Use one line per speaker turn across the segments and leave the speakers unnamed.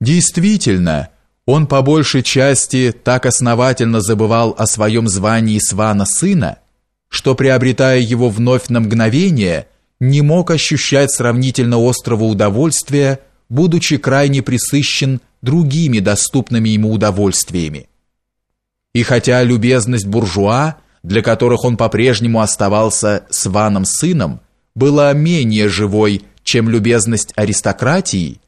Действительно, он по большей части так основательно забывал о своем звании свана сына, что, приобретая его вновь на мгновение, не мог ощущать сравнительно острого удовольствия, будучи крайне присыщен другими доступными ему удовольствиями. И хотя любезность буржуа, для которых он по-прежнему оставался сваном сыном, была менее живой, чем любезность аристократии,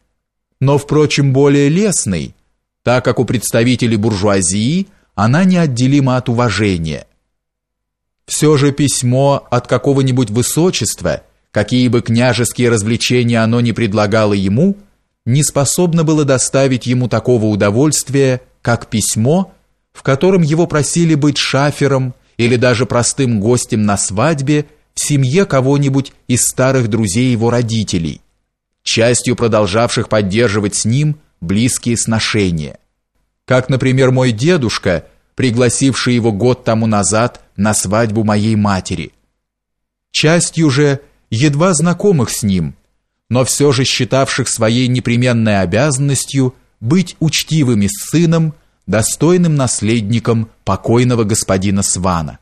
но, впрочем, более лестной, так как у представителей буржуазии она неотделима от уважения. Все же письмо от какого-нибудь высочества, какие бы княжеские развлечения оно ни предлагало ему, не способно было доставить ему такого удовольствия, как письмо, в котором его просили быть шафером или даже простым гостем на свадьбе в семье кого-нибудь из старых друзей его родителей, частью продолжавших поддерживать с ним близкие сношения. Как, например, мой дедушка, пригласивший его год тому назад на свадьбу моей матери. Частью же едва знакомых с ним, но все же считавших своей непременной обязанностью быть учтивыми с сыном, достойным наследником покойного господина Свана.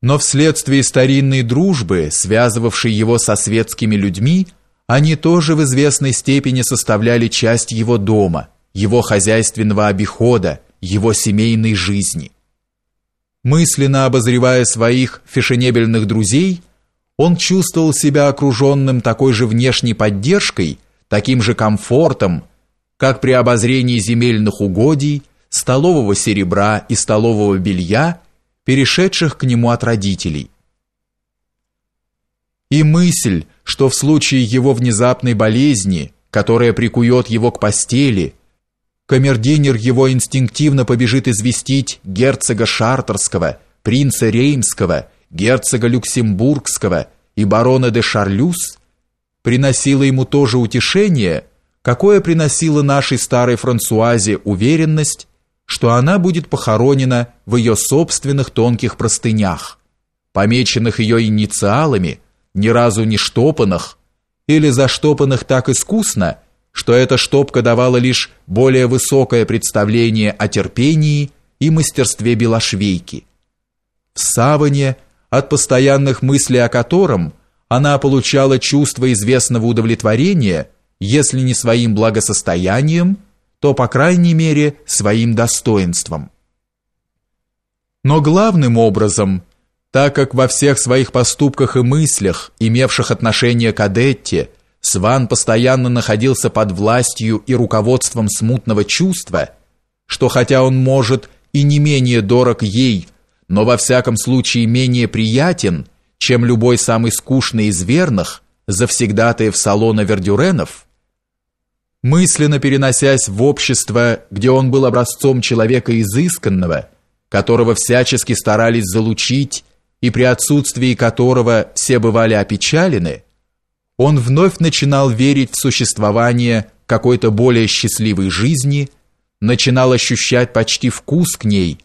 Но вследствие старинной дружбы, связывавшей его со светскими людьми, они тоже в известной степени составляли часть его дома, его хозяйственного обихода, его семейной жизни. Мысленно обозревая своих фешенебельных друзей, он чувствовал себя окруженным такой же внешней поддержкой, таким же комфортом, как при обозрении земельных угодий, столового серебра и столового белья, перешедших к нему от родителей. И мысль, что в случае его внезапной болезни, которая прикует его к постели, камердинер его инстинктивно побежит известить герцога Шартерского, принца Реймского, герцога Люксембургского и барона де Шарлюз, приносило ему то же утешение, какое приносило нашей старой Франсуазе уверенность, что она будет похоронена в ее собственных тонких простынях, помеченных ее инициалами, ни разу не штопанных, или заштопанных так искусно, что эта штопка давала лишь более высокое представление о терпении и мастерстве белошвейки. В саване, от постоянных мыслей о котором она получала чувство известного удовлетворения, если не своим благосостоянием, то, по крайней мере, своим достоинством. Но главным образом – так как во всех своих поступках и мыслях, имевших отношение к Адетте, Сван постоянно находился под властью и руководством смутного чувства, что хотя он может и не менее дорог ей, но во всяком случае менее приятен, чем любой самый скучный из верных, завсегдатаев салона Вердюренов, мысленно переносясь в общество, где он был образцом человека изысканного, которого всячески старались залучить и при отсутствии которого все бывали опечалены, он вновь начинал верить в существование какой-то более счастливой жизни, начинал ощущать почти вкус к ней,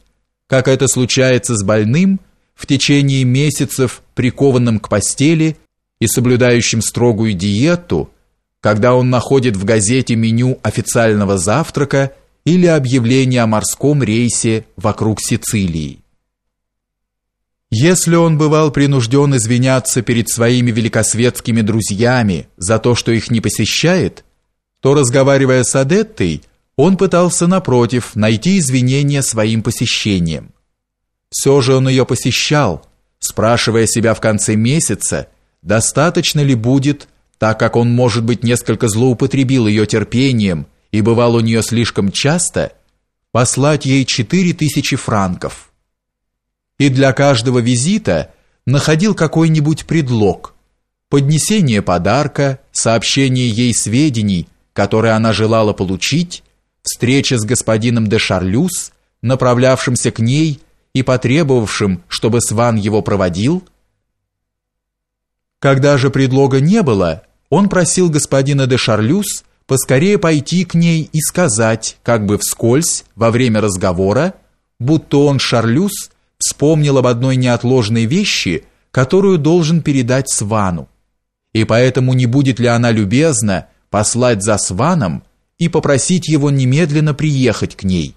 как это случается с больным в течение месяцев, прикованным к постели и соблюдающим строгую диету, когда он находит в газете меню официального завтрака или объявление о морском рейсе вокруг Сицилии. Если он бывал принужден извиняться перед своими великосветскими друзьями за то, что их не посещает, то, разговаривая с Адеттой, он пытался, напротив, найти извинения своим посещением. Все же он ее посещал, спрашивая себя в конце месяца, достаточно ли будет, так как он, может быть, несколько злоупотребил ее терпением и бывал у нее слишком часто, послать ей четыре тысячи франков – и для каждого визита находил какой-нибудь предлог. Поднесение подарка, сообщение ей сведений, которые она желала получить, встреча с господином де Шарлюз, направлявшимся к ней и потребовавшим, чтобы Сван его проводил. Когда же предлога не было, он просил господина де Шарлюз поскорее пойти к ней и сказать, как бы вскользь, во время разговора, будто он Шарлюз вспомнил об одной неотложной вещи, которую должен передать Свану. И поэтому не будет ли она любезна послать за Сваном и попросить его немедленно приехать к ней